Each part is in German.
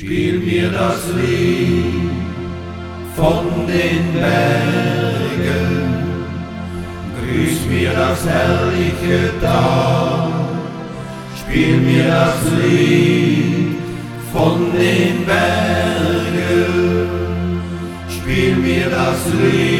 Spiel mir das Lied von den Bergen, grüß mir das herrliche Tal, spiel mir das Lied von den Bergen, spiel mir das Lied.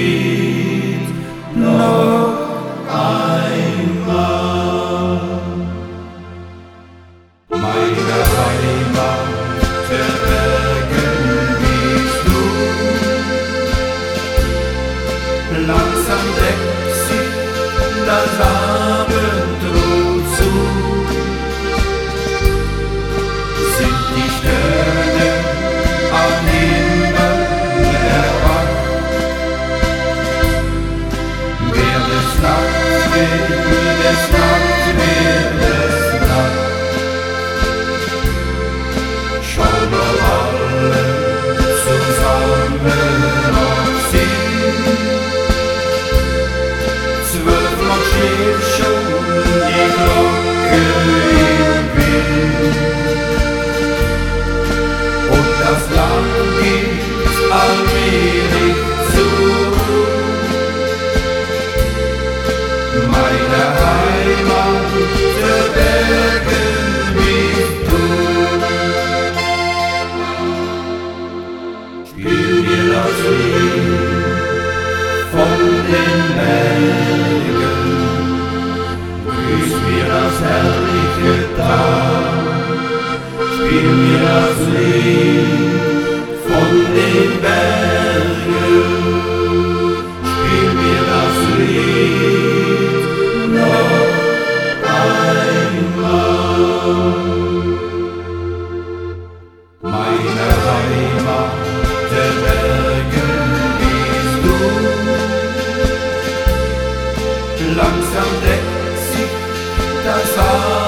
Oh.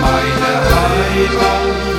Meine Heimat.